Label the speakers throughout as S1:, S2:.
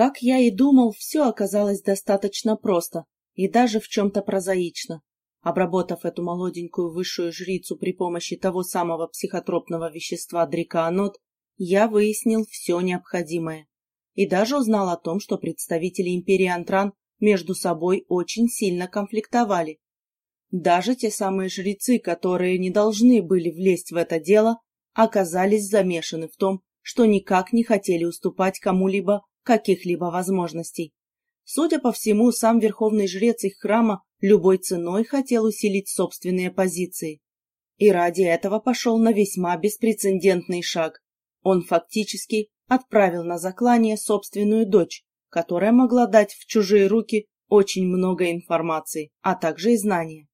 S1: Как я и думал, все оказалось достаточно просто и даже в чем-то прозаично. Обработав эту молоденькую высшую жрицу при помощи того самого психотропного вещества дрикоанот, я выяснил все необходимое. И даже узнал о том, что представители империи Антран между собой очень сильно конфликтовали. Даже те самые жрецы, которые не должны были влезть в это дело, оказались замешаны в том, что никак не хотели уступать кому-либо каких-либо возможностей. Судя по всему, сам верховный жрец их храма любой ценой хотел усилить собственные позиции. И ради этого пошел на весьма беспрецедентный шаг. Он фактически отправил на заклание собственную дочь, которая могла дать в чужие руки очень много информации, а также и знания.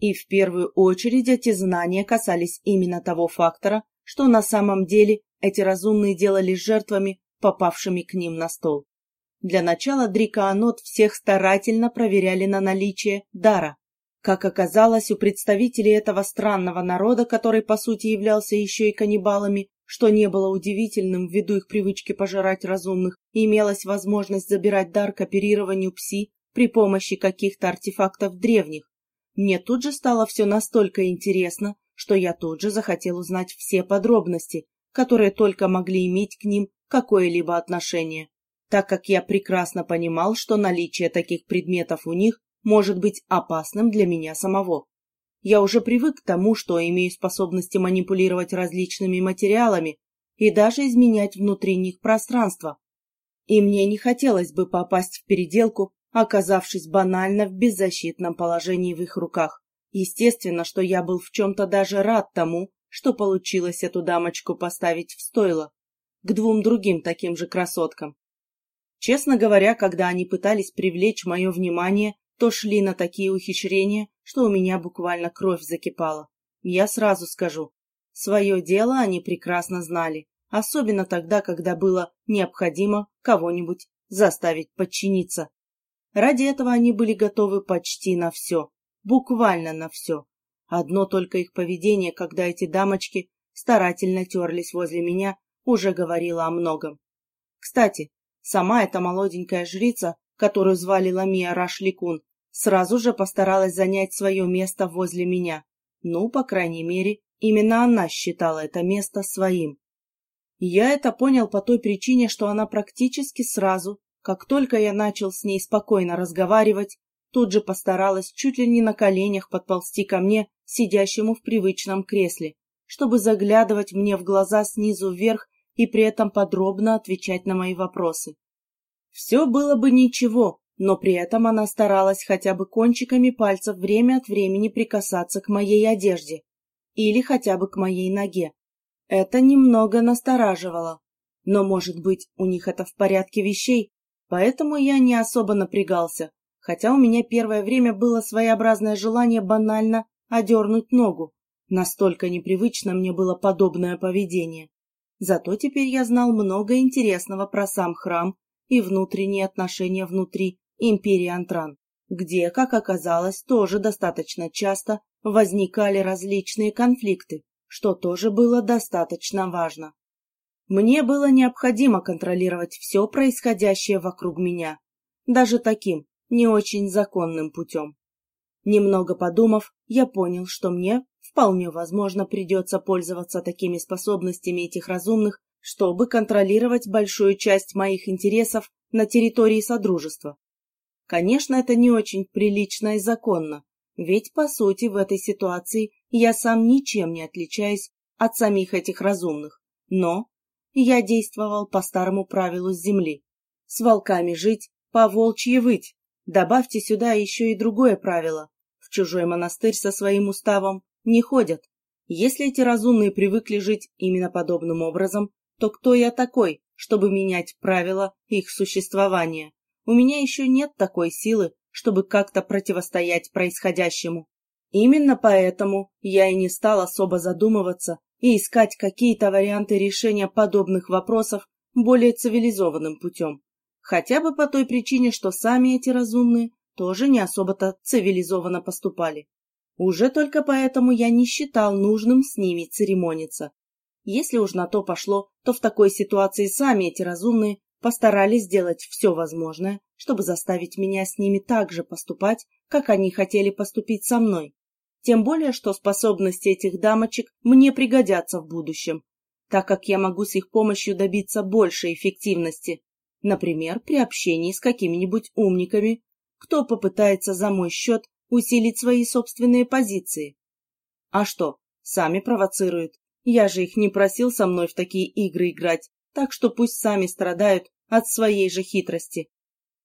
S1: И в первую очередь эти знания касались именно того фактора, что на самом деле эти разумные делали жертвами, попавшими к ним на стол. Для начала Дрикоанот всех старательно проверяли на наличие дара. Как оказалось, у представителей этого странного народа, который по сути являлся еще и каннибалами, что не было удивительным ввиду их привычки пожирать разумных, имелась возможность забирать дар к оперированию пси при помощи каких-то артефактов древних. Мне тут же стало все настолько интересно, что я тут же захотел узнать все подробности, которые только могли иметь к ним какое-либо отношение так как я прекрасно понимал, что наличие таких предметов у них может быть опасным для меня самого. Я уже привык к тому, что имею способности манипулировать различными материалами и даже изменять внутри них пространство. И мне не хотелось бы попасть в переделку, оказавшись банально в беззащитном положении в их руках. Естественно, что я был в чем-то даже рад тому, что получилось эту дамочку поставить в стойло к двум другим таким же красоткам. Честно говоря, когда они пытались привлечь мое внимание, то шли на такие ухищрения, что у меня буквально кровь закипала. Я сразу скажу, свое дело они прекрасно знали, особенно тогда, когда было необходимо кого-нибудь заставить подчиниться. Ради этого они были готовы почти на все, буквально на все. Одно только их поведение, когда эти дамочки старательно терлись возле меня, уже говорило о многом. Кстати, Сама эта молоденькая жрица, которую звали Ламия Рашликун, сразу же постаралась занять свое место возле меня. Ну, по крайней мере, именно она считала это место своим. Я это понял по той причине, что она практически сразу, как только я начал с ней спокойно разговаривать, тут же постаралась чуть ли не на коленях подползти ко мне, сидящему в привычном кресле, чтобы заглядывать мне в глаза снизу вверх и при этом подробно отвечать на мои вопросы. Все было бы ничего, но при этом она старалась хотя бы кончиками пальцев время от времени прикасаться к моей одежде или хотя бы к моей ноге. Это немного настораживало. Но, может быть, у них это в порядке вещей, поэтому я не особо напрягался, хотя у меня первое время было своеобразное желание банально одернуть ногу. Настолько непривычно мне было подобное поведение. Зато теперь я знал много интересного про сам храм и внутренние отношения внутри империи Антран, где, как оказалось, тоже достаточно часто возникали различные конфликты, что тоже было достаточно важно. Мне было необходимо контролировать все происходящее вокруг меня, даже таким, не очень законным путем. Немного подумав, я понял, что мне вполне возможно придется пользоваться такими способностями этих разумных, чтобы контролировать большую часть моих интересов на территории Содружества. Конечно, это не очень прилично и законно, ведь, по сути, в этой ситуации я сам ничем не отличаюсь от самих этих разумных. Но я действовал по старому правилу с земли. С волками жить, по волчьи выть. Добавьте сюда еще и другое правило. В чужой монастырь со своим уставом не ходят. Если эти разумные привыкли жить именно подобным образом, то кто я такой, чтобы менять правила их существования? У меня еще нет такой силы, чтобы как-то противостоять происходящему. Именно поэтому я и не стал особо задумываться и искать какие-то варианты решения подобных вопросов более цивилизованным путем. Хотя бы по той причине, что сами эти разумные тоже не особо-то цивилизованно поступали. Уже только поэтому я не считал нужным с ними церемониться. Если уж на то пошло, то в такой ситуации сами эти разумные постарались сделать все возможное, чтобы заставить меня с ними так же поступать, как они хотели поступить со мной. Тем более, что способности этих дамочек мне пригодятся в будущем, так как я могу с их помощью добиться большей эффективности. Например, при общении с какими-нибудь умниками, кто попытается за мой счет усилить свои собственные позиции. А что, сами провоцируют. Я же их не просил со мной в такие игры играть, так что пусть сами страдают от своей же хитрости.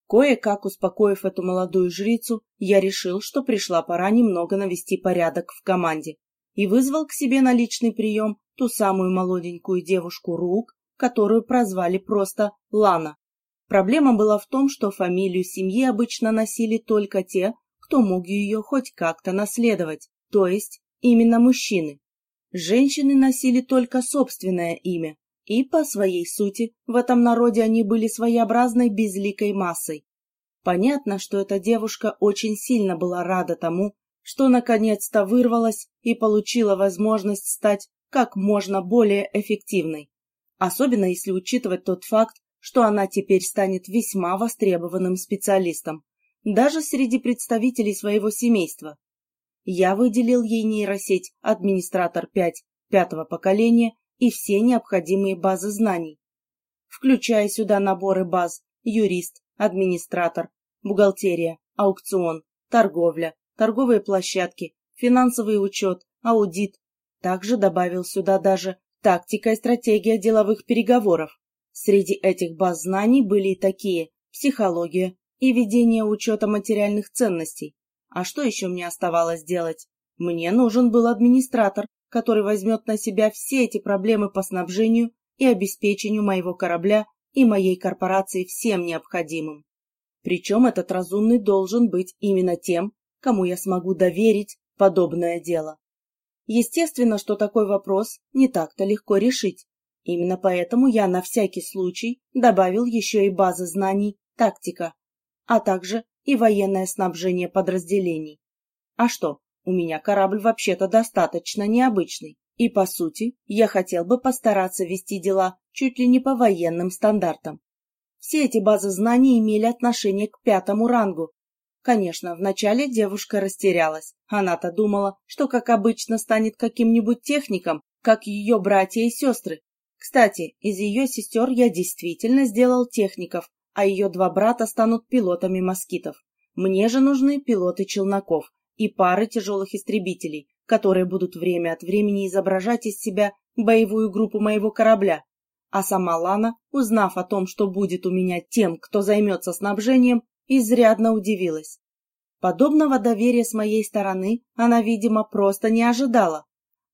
S1: Кое-как успокоив эту молодую жрицу, я решил, что пришла пора немного навести порядок в команде и вызвал к себе на личный прием ту самую молоденькую девушку Рук, которую прозвали просто Лана. Проблема была в том, что фамилию семьи обычно носили только те, кто мог ее хоть как-то наследовать, то есть именно мужчины. Женщины носили только собственное имя, и по своей сути в этом народе они были своеобразной безликой массой. Понятно, что эта девушка очень сильно была рада тому, что наконец-то вырвалась и получила возможность стать как можно более эффективной. Особенно если учитывать тот факт, что она теперь станет весьма востребованным специалистом, даже среди представителей своего семейства. Я выделил ей нейросеть «Администратор 5» пятого поколения и все необходимые базы знаний, включая сюда наборы баз юрист, администратор, бухгалтерия, аукцион, торговля, торговые площадки, финансовый учет, аудит. Также добавил сюда даже тактика и стратегия деловых переговоров. Среди этих баз знаний были и такие психология и ведение учета материальных ценностей. А что еще мне оставалось делать? Мне нужен был администратор, который возьмет на себя все эти проблемы по снабжению и обеспечению моего корабля и моей корпорации всем необходимым. Причем этот разумный должен быть именно тем, кому я смогу доверить подобное дело. Естественно, что такой вопрос не так-то легко решить. Именно поэтому я на всякий случай добавил еще и базы знаний тактика, а также и военное снабжение подразделений. А что, у меня корабль вообще-то достаточно необычный, и, по сути, я хотел бы постараться вести дела чуть ли не по военным стандартам. Все эти базы знаний имели отношение к пятому рангу. Конечно, вначале девушка растерялась. Она-то думала, что, как обычно, станет каким-нибудь техником, как ее братья и сестры. Кстати, из ее сестер я действительно сделал техников, а ее два брата станут пилотами москитов. Мне же нужны пилоты челноков, и пары тяжелых истребителей, которые будут время от времени изображать из себя боевую группу моего корабля. А сама Лана, узнав о том, что будет у меня тем, кто займется снабжением, изрядно удивилась. Подобного доверия с моей стороны она, видимо, просто не ожидала.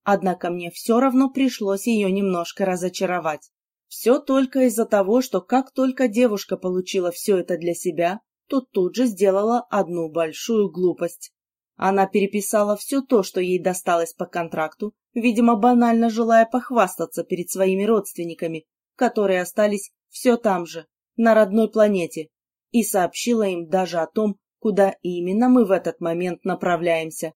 S1: Однако мне все равно пришлось ее немножко разочаровать. Все только из-за того, что как только девушка получила все это для себя, то тут же сделала одну большую глупость. Она переписала все то, что ей досталось по контракту, видимо, банально желая похвастаться перед своими родственниками, которые остались все там же, на родной планете, и сообщила им даже о том, куда именно мы в этот момент направляемся.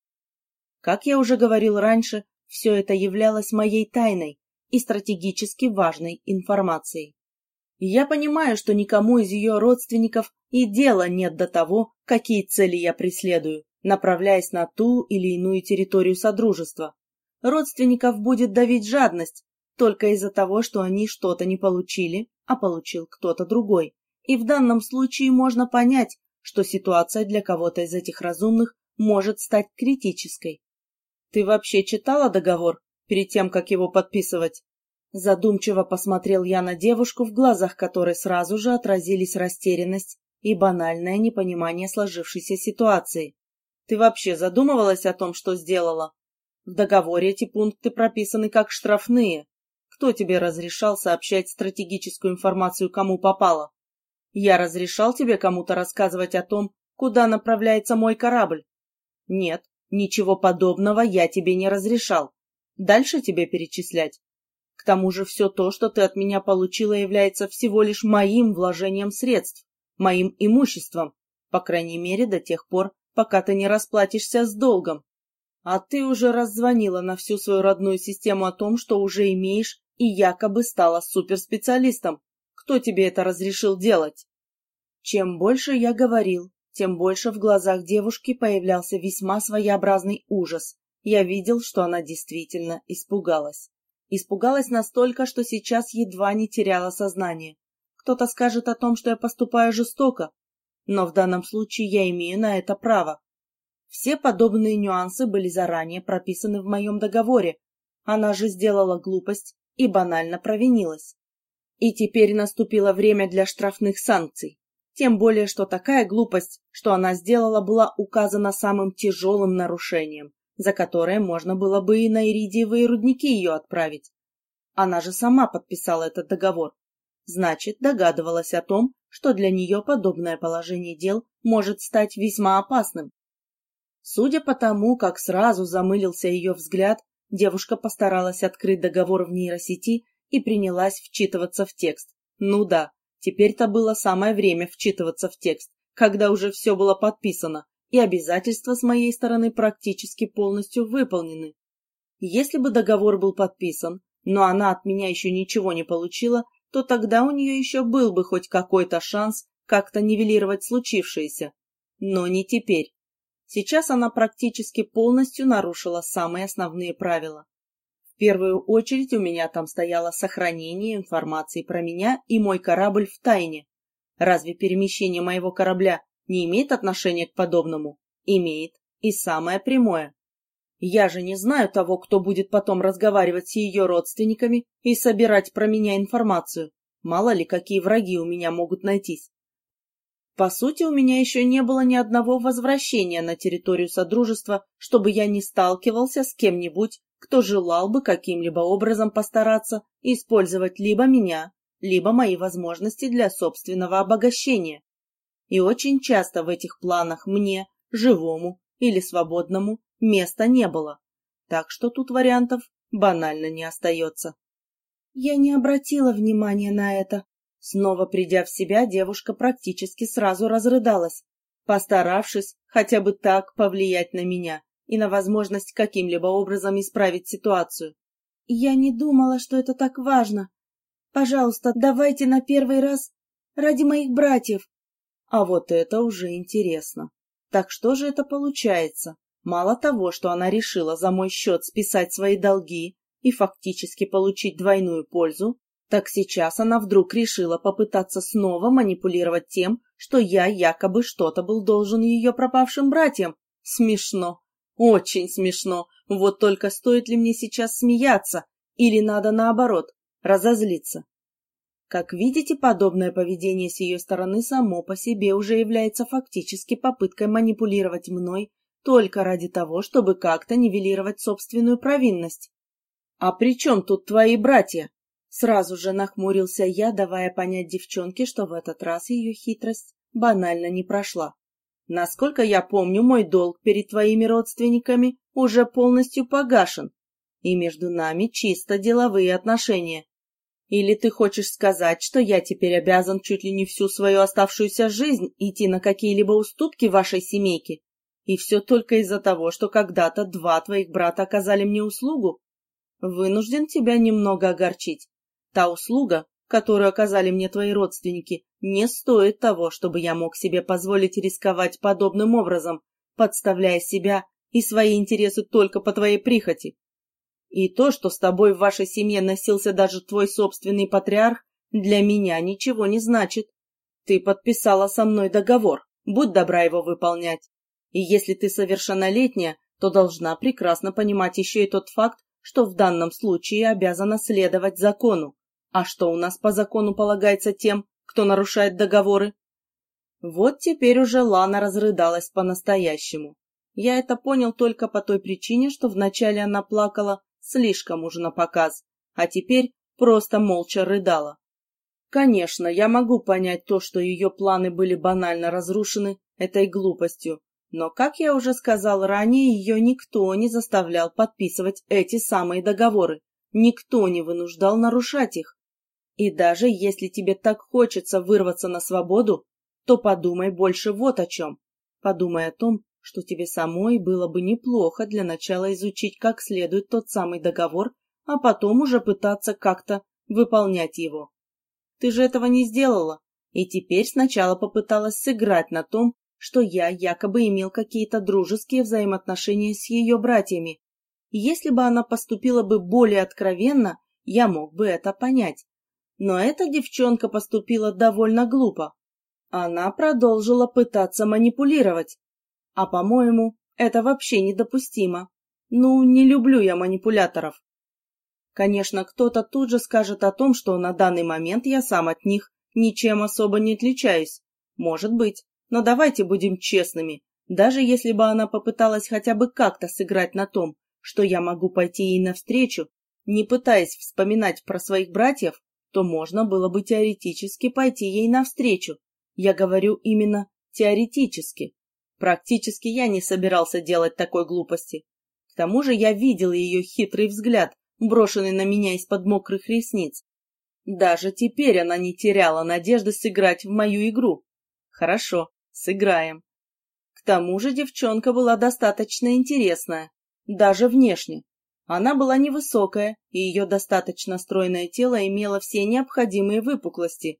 S1: Как я уже говорил раньше, все это являлось моей тайной и стратегически важной информацией. Я понимаю, что никому из ее родственников и дела нет до того, какие цели я преследую направляясь на ту или иную территорию Содружества. Родственников будет давить жадность только из-за того, что они что-то не получили, а получил кто-то другой. И в данном случае можно понять, что ситуация для кого-то из этих разумных может стать критической. Ты вообще читала договор перед тем, как его подписывать? Задумчиво посмотрел я на девушку, в глазах которой сразу же отразились растерянность и банальное непонимание сложившейся ситуации. Ты вообще задумывалась о том, что сделала? В договоре эти пункты прописаны как штрафные. Кто тебе разрешал сообщать стратегическую информацию, кому попало? Я разрешал тебе кому-то рассказывать о том, куда направляется мой корабль? Нет, ничего подобного я тебе не разрешал. Дальше тебе перечислять. К тому же все то, что ты от меня получила, является всего лишь моим вложением средств, моим имуществом, по крайней мере, до тех пор, пока ты не расплатишься с долгом. А ты уже раззвонила на всю свою родную систему о том, что уже имеешь и якобы стала суперспециалистом. Кто тебе это разрешил делать? Чем больше я говорил, тем больше в глазах девушки появлялся весьма своеобразный ужас. Я видел, что она действительно испугалась. Испугалась настолько, что сейчас едва не теряла сознание. Кто-то скажет о том, что я поступаю жестоко, но в данном случае я имею на это право. Все подобные нюансы были заранее прописаны в моем договоре. Она же сделала глупость и банально провинилась. И теперь наступило время для штрафных санкций. Тем более, что такая глупость, что она сделала, была указана самым тяжелым нарушением, за которое можно было бы и на иридиевые рудники ее отправить. Она же сама подписала этот договор. Значит, догадывалась о том, что для нее подобное положение дел может стать весьма опасным. Судя по тому, как сразу замылился ее взгляд, девушка постаралась открыть договор в нейросети и принялась вчитываться в текст. Ну да, теперь-то было самое время вчитываться в текст, когда уже все было подписано, и обязательства с моей стороны практически полностью выполнены. Если бы договор был подписан, но она от меня еще ничего не получила, то тогда у нее еще был бы хоть какой-то шанс как-то нивелировать случившееся. Но не теперь. Сейчас она практически полностью нарушила самые основные правила. В первую очередь у меня там стояло сохранение информации про меня и мой корабль в тайне. Разве перемещение моего корабля не имеет отношения к подобному? Имеет. И самое прямое. Я же не знаю того, кто будет потом разговаривать с ее родственниками и собирать про меня информацию. Мало ли, какие враги у меня могут найтись. По сути, у меня еще не было ни одного возвращения на территорию Содружества, чтобы я не сталкивался с кем-нибудь, кто желал бы каким-либо образом постараться использовать либо меня, либо мои возможности для собственного обогащения. И очень часто в этих планах мне, живому или свободному, места не было. Так что тут вариантов банально не остается. Я не обратила внимания на это. Снова придя в себя, девушка практически сразу разрыдалась, постаравшись хотя бы так повлиять на меня и на возможность каким-либо образом исправить ситуацию. Я не думала, что это так важно. Пожалуйста, давайте на первый раз ради моих братьев. А вот это уже интересно. Так что же это получается? Мало того, что она решила за мой счет списать свои долги и фактически получить двойную пользу, так сейчас она вдруг решила попытаться снова манипулировать тем, что я якобы что-то был должен ее пропавшим братьям. Смешно. Очень смешно. Вот только стоит ли мне сейчас смеяться, или надо наоборот, разозлиться. Как видите, подобное поведение с ее стороны само по себе уже является фактически попыткой манипулировать мной только ради того, чтобы как-то нивелировать собственную провинность. «А при чем тут твои братья?» Сразу же нахмурился я, давая понять девчонке, что в этот раз ее хитрость банально не прошла. Насколько я помню, мой долг перед твоими родственниками уже полностью погашен, и между нами чисто деловые отношения. Или ты хочешь сказать, что я теперь обязан чуть ли не всю свою оставшуюся жизнь идти на какие-либо уступки вашей семейке? И все только из-за того, что когда-то два твоих брата оказали мне услугу? Вынужден тебя немного огорчить. Та услуга, которую оказали мне твои родственники, не стоит того, чтобы я мог себе позволить рисковать подобным образом, подставляя себя и свои интересы только по твоей прихоти. И то, что с тобой в вашей семье носился даже твой собственный патриарх, для меня ничего не значит. Ты подписала со мной договор, будь добра его выполнять. И если ты совершеннолетняя, то должна прекрасно понимать еще и тот факт, что в данном случае обязана следовать закону. А что у нас по закону полагается тем, кто нарушает договоры? Вот теперь уже Лана разрыдалась по-настоящему. Я это понял только по той причине, что вначале она плакала слишком уж на показ, а теперь просто молча рыдала. Конечно, я могу понять то, что ее планы были банально разрушены этой глупостью, но, как я уже сказал ранее, ее никто не заставлял подписывать эти самые договоры. Никто не вынуждал нарушать их. И даже если тебе так хочется вырваться на свободу, то подумай больше вот о чем. Подумай о том, что тебе самой было бы неплохо для начала изучить как следует тот самый договор, а потом уже пытаться как-то выполнять его. ты же этого не сделала. И теперь сначала попыталась сыграть на том, что я якобы имел какие-то дружеские взаимоотношения с ее братьями. Если бы она поступила бы более откровенно, я мог бы это понять. Но эта девчонка поступила довольно глупо. Она продолжила пытаться манипулировать. А, по-моему, это вообще недопустимо. Ну, не люблю я манипуляторов. Конечно, кто-то тут же скажет о том, что на данный момент я сам от них ничем особо не отличаюсь. Может быть. Но давайте будем честными. Даже если бы она попыталась хотя бы как-то сыграть на том, что я могу пойти ей навстречу, не пытаясь вспоминать про своих братьев, то можно было бы теоретически пойти ей навстречу. Я говорю именно теоретически. Практически я не собирался делать такой глупости. К тому же я видел ее хитрый взгляд, брошенный на меня из-под мокрых ресниц. Даже теперь она не теряла надежды сыграть в мою игру. Хорошо, Сыграем. К тому же девчонка была достаточно интересная, даже внешне. Она была невысокая, и ее достаточно стройное тело имело все необходимые выпуклости,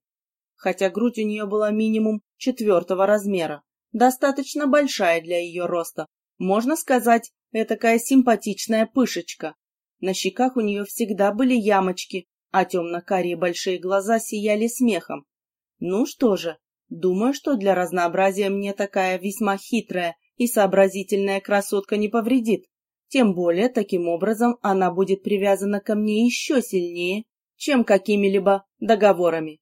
S1: хотя грудь у нее была минимум четвертого размера, достаточно большая для ее роста. Можно сказать, этакая симпатичная пышечка. На щеках у нее всегда были ямочки, а темно-карие большие глаза сияли смехом. Ну что же, Думаю, что для разнообразия мне такая весьма хитрая и сообразительная красотка не повредит. Тем более, таким образом, она будет привязана ко мне еще сильнее, чем какими-либо договорами.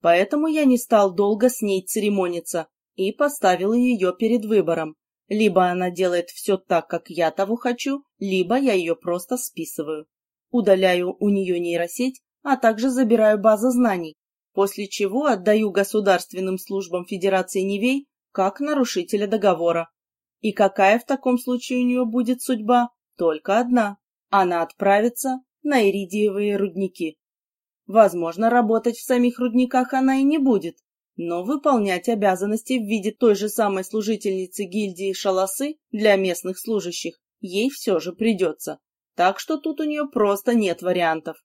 S1: Поэтому я не стал долго с ней церемониться и поставил ее перед выбором. Либо она делает все так, как я того хочу, либо я ее просто списываю. Удаляю у нее нейросеть, а также забираю базу знаний, после чего отдаю государственным службам Федерации Невей как нарушителя договора. И какая в таком случае у нее будет судьба? Только одна. Она отправится на иридиевые рудники. Возможно, работать в самих рудниках она и не будет, но выполнять обязанности в виде той же самой служительницы гильдии шаласы для местных служащих ей все же придется. Так что тут у нее просто нет вариантов.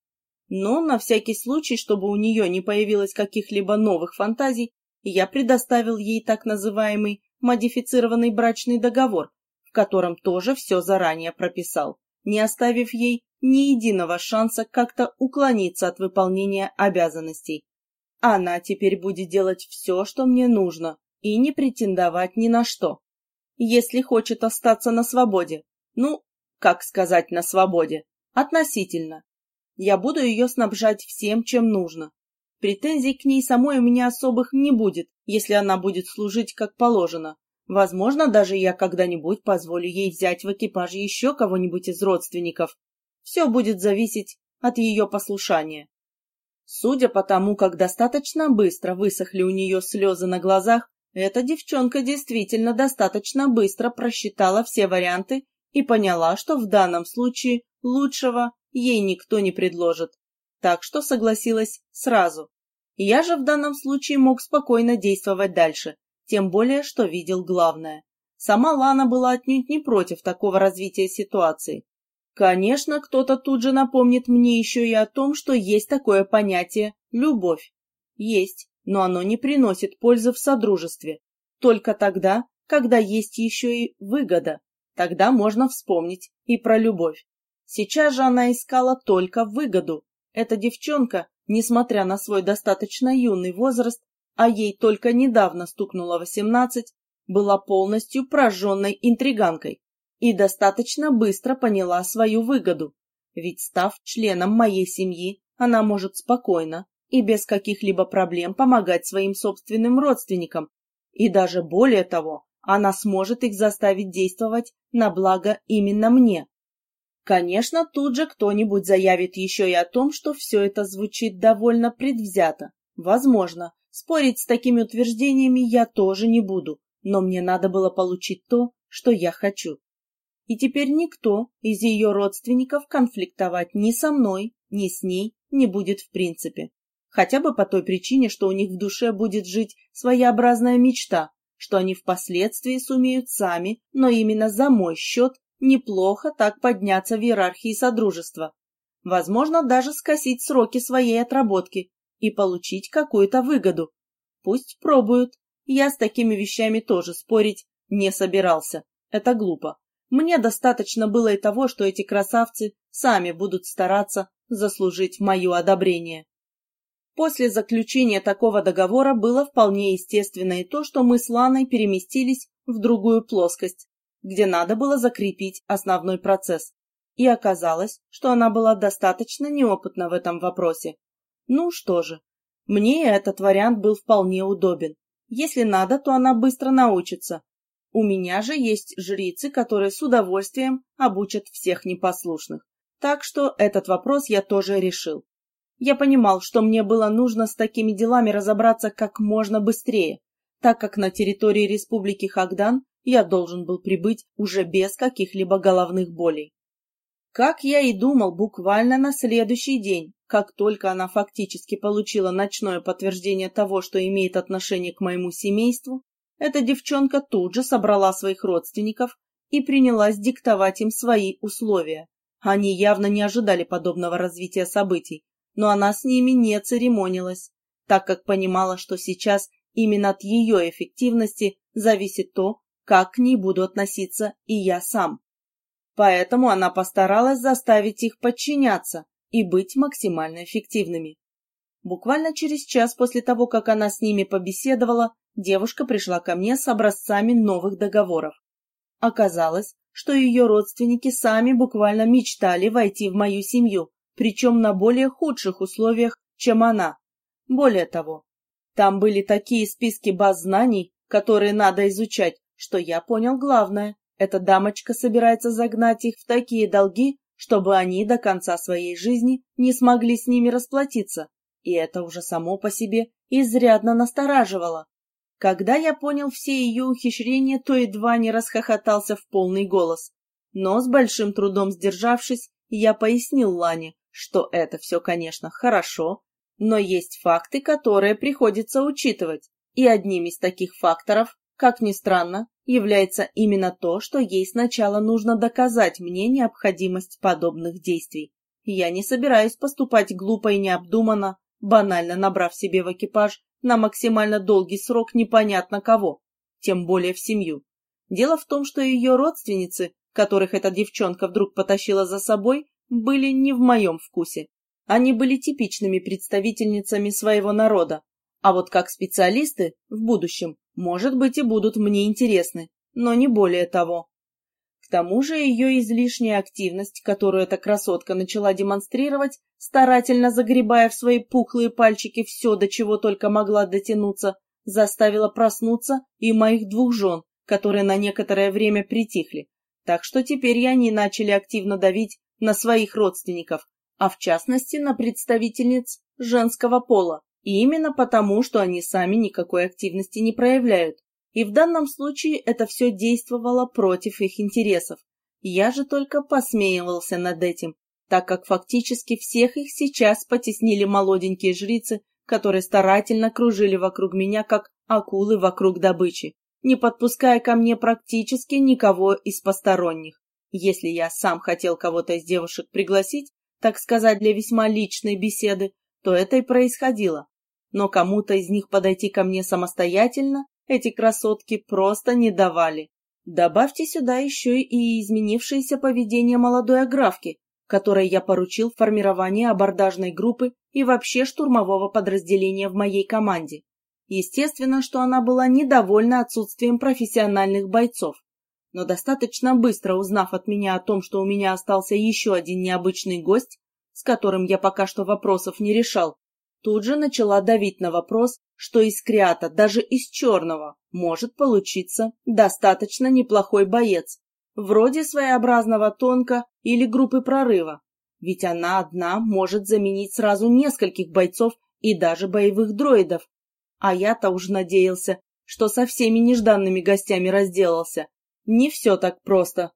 S1: Но на всякий случай, чтобы у нее не появилось каких-либо новых фантазий, я предоставил ей так называемый модифицированный брачный договор, в котором тоже все заранее прописал, не оставив ей ни единого шанса как-то уклониться от выполнения обязанностей. Она теперь будет делать все, что мне нужно, и не претендовать ни на что. Если хочет остаться на свободе, ну, как сказать на свободе, относительно, я буду ее снабжать всем, чем нужно. Претензий к ней самой у меня особых не будет, если она будет служить как положено. Возможно, даже я когда-нибудь позволю ей взять в экипаж еще кого-нибудь из родственников. Все будет зависеть от ее послушания. Судя по тому, как достаточно быстро высохли у нее слезы на глазах, эта девчонка действительно достаточно быстро просчитала все варианты и поняла, что в данном случае лучшего ей никто не предложит. Так что согласилась сразу. Я же в данном случае мог спокойно действовать дальше, тем более, что видел главное. Сама Лана была отнюдь не против такого развития ситуации. Конечно, кто-то тут же напомнит мне еще и о том, что есть такое понятие «любовь». Есть, но оно не приносит пользы в содружестве. Только тогда, когда есть еще и выгода. Тогда можно вспомнить и про любовь. Сейчас же она искала только выгоду. Эта девчонка, несмотря на свой достаточно юный возраст, а ей только недавно стукнуло восемнадцать, была полностью прожженной интриганкой и достаточно быстро поняла свою выгоду. Ведь став членом моей семьи, она может спокойно и без каких-либо проблем помогать своим собственным родственникам. И даже более того, она сможет их заставить действовать на благо именно мне. Конечно, тут же кто-нибудь заявит еще и о том, что все это звучит довольно предвзято. Возможно, спорить с такими утверждениями я тоже не буду, но мне надо было получить то, что я хочу. И теперь никто из ее родственников конфликтовать ни со мной, ни с ней не будет в принципе. Хотя бы по той причине, что у них в душе будет жить своеобразная мечта, что они впоследствии сумеют сами, но именно за мой счет Неплохо так подняться в иерархии Содружества. Возможно, даже скосить сроки своей отработки, и получить какую-то выгоду. Пусть пробуют. Я с такими вещами тоже спорить не собирался. Это глупо. Мне достаточно было и того, что эти красавцы сами будут стараться заслужить мое одобрение. После заключения такого договора было вполне естественно и то, что мы с Ланой переместились в другую плоскость, где надо было закрепить основной процесс. И оказалось, что она была достаточно неопытна в этом вопросе. Ну что же, мне этот вариант был вполне удобен. Если надо, то она быстро научится. У меня же есть жрицы, которые с удовольствием обучат всех непослушных. Так что этот вопрос я тоже решил. Я понимал, что мне было нужно с такими делами разобраться как можно быстрее, так как на территории Республики Хагдан я должен был прибыть уже без каких-либо головных болей. Как я и думал, буквально на следующий день, как только она фактически получила ночное подтверждение того, что имеет отношение к моему семейству, эта девчонка тут же собрала своих родственников и принялась диктовать им свои условия. Они явно не ожидали подобного развития событий, но она с ними не церемонилась, так как понимала, что сейчас именно от ее эффективности зависит то, как к ней буду относиться и я сам. Поэтому она постаралась заставить их подчиняться и быть максимально эффективными. Буквально через час после того, как она с ними побеседовала, девушка пришла ко мне с образцами новых договоров. Оказалось, что ее родственники сами буквально мечтали войти в мою семью, причем на более худших условиях, чем она. Более того, там были такие списки баз знаний, которые надо изучать, что я понял главное. Эта дамочка собирается загнать их в такие долги, чтобы они до конца своей жизни не смогли с ними расплатиться. И это уже само по себе изрядно настораживало. Когда я понял все ее ухищрения, то едва не расхохотался в полный голос. Но с большим трудом сдержавшись, я пояснил Лане, что это все, конечно, хорошо, но есть факты, которые приходится учитывать, и одним из таких факторов, как ни странно, является именно то, что ей сначала нужно доказать мне необходимость подобных действий. Я не собираюсь поступать глупо и необдуманно, банально набрав себе в экипаж на максимально долгий срок непонятно кого, тем более в семью. Дело в том, что ее родственницы, которых эта девчонка вдруг потащила за собой, были не в моем вкусе. Они были типичными представительницами своего народа, а вот как специалисты в будущем, может быть, и будут мне интересны, но не более того. К тому же ее излишняя активность, которую эта красотка начала демонстрировать, старательно загребая в свои пухлые пальчики все, до чего только могла дотянуться, заставила проснуться и моих двух жен, которые на некоторое время притихли. Так что теперь они начали активно давить на своих родственников, а в частности на представительниц женского пола, и именно потому, что они сами никакой активности не проявляют. И в данном случае это все действовало против их интересов. Я же только посмеивался над этим, так как фактически всех их сейчас потеснили молоденькие жрицы, которые старательно кружили вокруг меня, как акулы вокруг добычи, не подпуская ко мне практически никого из посторонних. Если я сам хотел кого-то из девушек пригласить, так сказать, для весьма личной беседы, то это и происходило. Но кому-то из них подойти ко мне самостоятельно эти красотки просто не давали. Добавьте сюда еще и изменившееся поведение молодой аграфки, которой я поручил формирование абордажной группы и вообще штурмового подразделения в моей команде. Естественно, что она была недовольна отсутствием профессиональных бойцов но достаточно быстро узнав от меня о том, что у меня остался еще один необычный гость, с которым я пока что вопросов не решал, тут же начала давить на вопрос, что из креата, даже из черного, может получиться достаточно неплохой боец, вроде своеобразного тонка или группы прорыва, ведь она одна может заменить сразу нескольких бойцов и даже боевых дроидов. А я-то уж надеялся, что со всеми нежданными гостями разделался, не все так просто.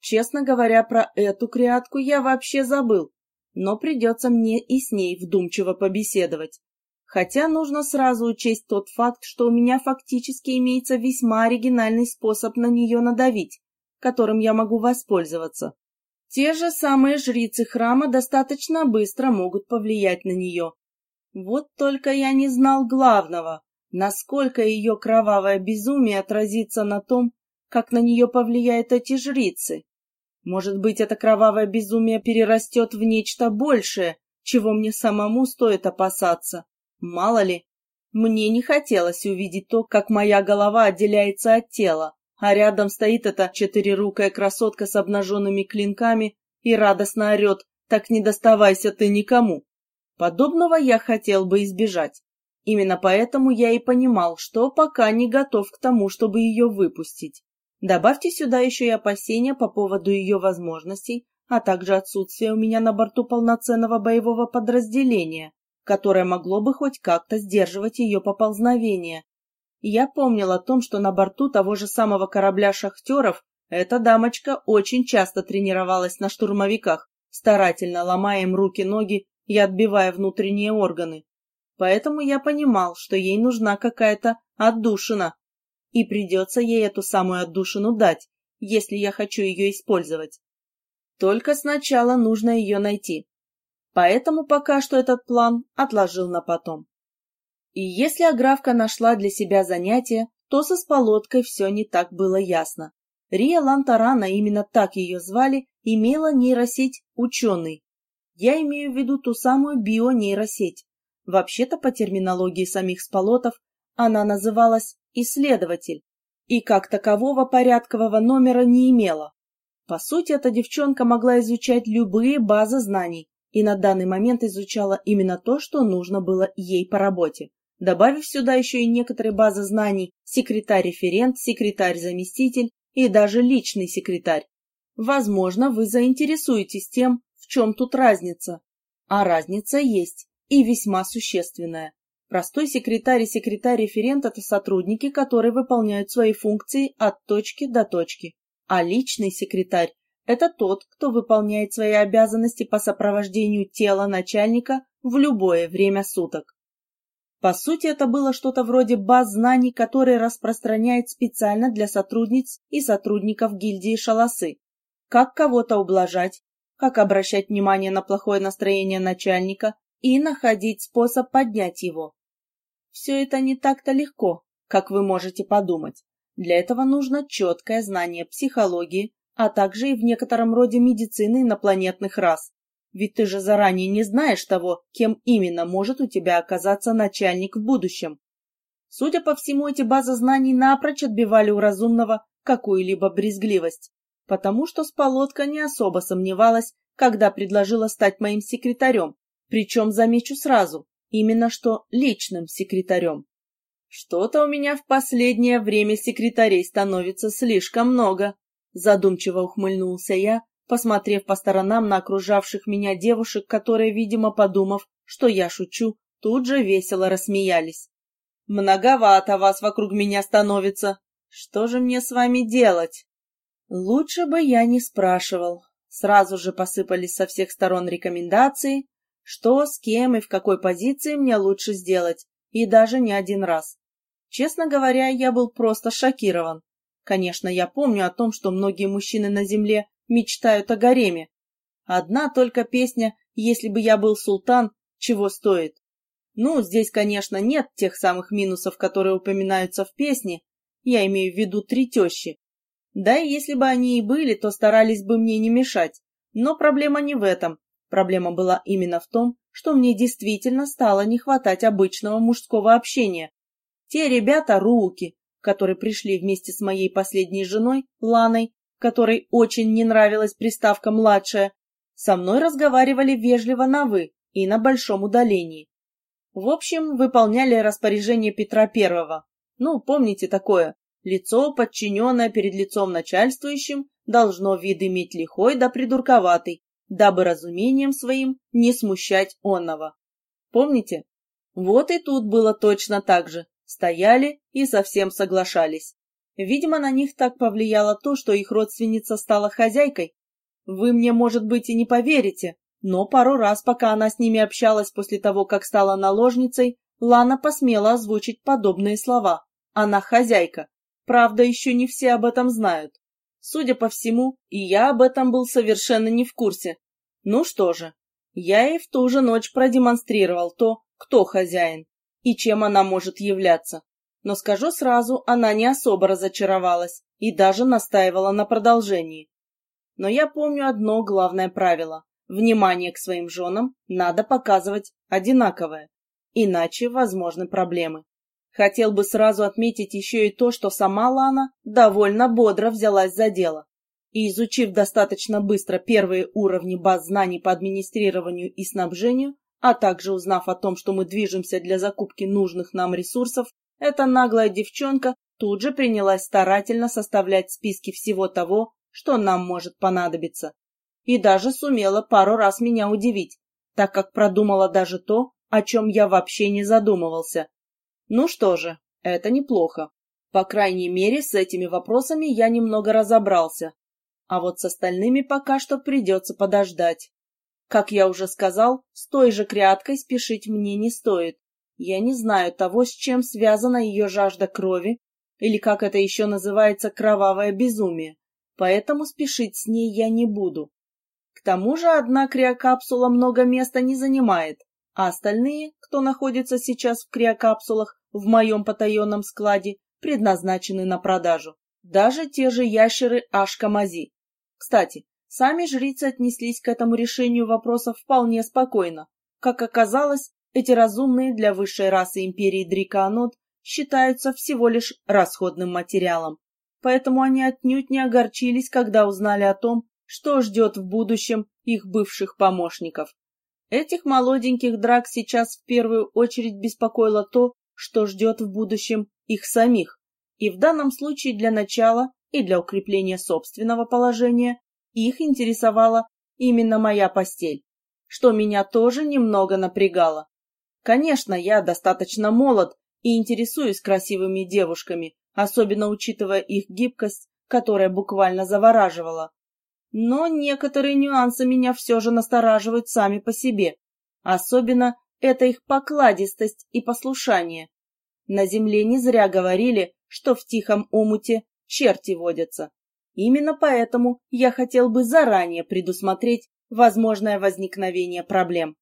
S1: Честно говоря, про эту крятку я вообще забыл, но придется мне и с ней вдумчиво побеседовать. Хотя нужно сразу учесть тот факт, что у меня фактически имеется весьма оригинальный способ на нее надавить, которым я могу воспользоваться. Те же самые жрицы храма достаточно быстро могут повлиять на нее. Вот только я не знал главного, насколько ее кровавое безумие отразится на том, как на нее повлияют эти жрицы. Может быть, это кровавое безумие перерастет в нечто большее, чего мне самому стоит опасаться. Мало ли, мне не хотелось увидеть то, как моя голова отделяется от тела, а рядом стоит эта четырерукая красотка с обнаженными клинками и радостно орет «Так не доставайся ты никому!». Подобного я хотел бы избежать. Именно поэтому я и понимал, что пока не готов к тому, чтобы ее выпустить. Добавьте сюда еще и опасения по поводу ее возможностей, а также отсутствие у меня на борту полноценного боевого подразделения, которое могло бы хоть как-то сдерживать ее поползновение. Я помнил о том, что на борту того же самого корабля «Шахтеров» эта дамочка очень часто тренировалась на штурмовиках, старательно ломая им руки-ноги и отбивая внутренние органы. Поэтому я понимал, что ей нужна какая-то отдушина, и придется ей эту самую отдушину дать, если я хочу ее использовать. Только сначала нужно ее найти. Поэтому пока что этот план отложил на потом. И если Аграфка нашла для себя занятие, то со сполоткой все не так было ясно. Рия Лантарана, именно так ее звали, имела нейросеть «Ученый». Я имею в виду ту самую бионейросеть. Вообще-то, по терминологии самих сполотов, она называлась исследователь, и как такового порядкового номера не имела. По сути, эта девчонка могла изучать любые базы знаний, и на данный момент изучала именно то, что нужно было ей по работе. Добавив сюда еще и некоторые базы знаний секретарь-референт, секретарь-заместитель и даже личный секретарь. Возможно, вы заинтересуетесь тем, в чем тут разница. А разница есть, и весьма существенная. Простой секретарь и секретарь-референт – это сотрудники, которые выполняют свои функции от точки до точки. А личный секретарь – это тот, кто выполняет свои обязанности по сопровождению тела начальника в любое время суток. По сути, это было что-то вроде баз знаний, которые распространяет специально для сотрудниц и сотрудников гильдии шаласы. Как кого-то ублажать, как обращать внимание на плохое настроение начальника и находить способ поднять его. Все это не так-то легко, как вы можете подумать. Для этого нужно четкое знание психологии, а также и в некотором роде медицины инопланетных рас. Ведь ты же заранее не знаешь того, кем именно может у тебя оказаться начальник в будущем. Судя по всему, эти базы знаний напрочь отбивали у разумного какую-либо брезгливость, потому что Сполотка не особо сомневалась, когда предложила стать моим секретарем, причем, замечу сразу, Именно что личным секретарем. Что-то у меня в последнее время секретарей становится слишком много. Задумчиво ухмыльнулся я, посмотрев по сторонам на окружавших меня девушек, которые, видимо, подумав, что я шучу, тут же весело рассмеялись. «Многовато вас вокруг меня становится. Что же мне с вами делать?» Лучше бы я не спрашивал. Сразу же посыпались со всех сторон рекомендации, что, с кем и в какой позиции мне лучше сделать, и даже не один раз. Честно говоря, я был просто шокирован. Конечно, я помню о том, что многие мужчины на земле мечтают о гареме. Одна только песня «Если бы я был султан» чего стоит. Ну, здесь, конечно, нет тех самых минусов, которые упоминаются в песне, я имею в виду три тещи. Да и если бы они и были, то старались бы мне не мешать. Но проблема не в этом. Проблема была именно в том, что мне действительно стало не хватать обычного мужского общения. Те ребята руки, которые пришли вместе с моей последней женой, Ланой, которой очень не нравилась приставка «младшая», со мной разговаривали вежливо на «вы» и на большом удалении. В общем, выполняли распоряжение Петра Первого. Ну, помните такое? Лицо, подчиненное перед лицом начальствующим, должно вид иметь лихой да придурковатый, дабы разумением своим не смущать онного. Помните? Вот и тут было точно так же. Стояли и совсем соглашались. Видимо, на них так повлияло то, что их родственница стала хозяйкой. Вы мне, может быть, и не поверите, но пару раз, пока она с ними общалась после того, как стала наложницей, Лана посмела озвучить подобные слова. Она хозяйка. Правда, еще не все об этом знают. Судя по всему, и я об этом был совершенно не в курсе. Ну что же, я и в ту же ночь продемонстрировал то, кто хозяин и чем она может являться. Но скажу сразу, она не особо разочаровалась и даже настаивала на продолжении. Но я помню одно главное правило. Внимание к своим женам надо показывать одинаковое, иначе возможны проблемы. Хотел бы сразу отметить еще и то, что сама Лана довольно бодро взялась за дело. И изучив достаточно быстро первые уровни баз знаний по администрированию и снабжению, а также узнав о том, что мы движемся для закупки нужных нам ресурсов, эта наглая девчонка тут же принялась старательно составлять списки всего того, что нам может понадобиться. И даже сумела пару раз меня удивить, так как продумала даже то, о чем я вообще не задумывался. Ну что же, это неплохо. По крайней мере, с этими вопросами я немного разобрался. А вот с остальными пока что придется подождать. Как я уже сказал, с той же кряткой спешить мне не стоит. Я не знаю того, с чем связана ее жажда крови, или как это еще называется кровавое безумие, поэтому спешить с ней я не буду. К тому же одна криокапсула много места не занимает, а остальные, кто находится сейчас в криокапсулах в моем потаенном складе, предназначены на продажу. Даже те же ящеры Ашкамази. Кстати, сами жрицы отнеслись к этому решению вопросов вполне спокойно. Как оказалось, эти разумные для высшей расы империи Дрикоанот считаются всего лишь расходным материалом. Поэтому они отнюдь не огорчились, когда узнали о том, что ждет в будущем их бывших помощников. Этих молоденьких драк сейчас в первую очередь беспокоило то, что ждет в будущем их самих. И в данном случае для начала и для укрепления собственного положения их интересовала именно моя постель, что меня тоже немного напрягало. Конечно, я достаточно молод и интересуюсь красивыми девушками, особенно учитывая их гибкость, которая буквально завораживала. Но некоторые нюансы меня все же настораживают сами по себе. Особенно это их покладистость и послушание. На земле не зря говорили, что в тихом омуте черти водятся. Именно поэтому я хотел бы заранее предусмотреть возможное возникновение проблем.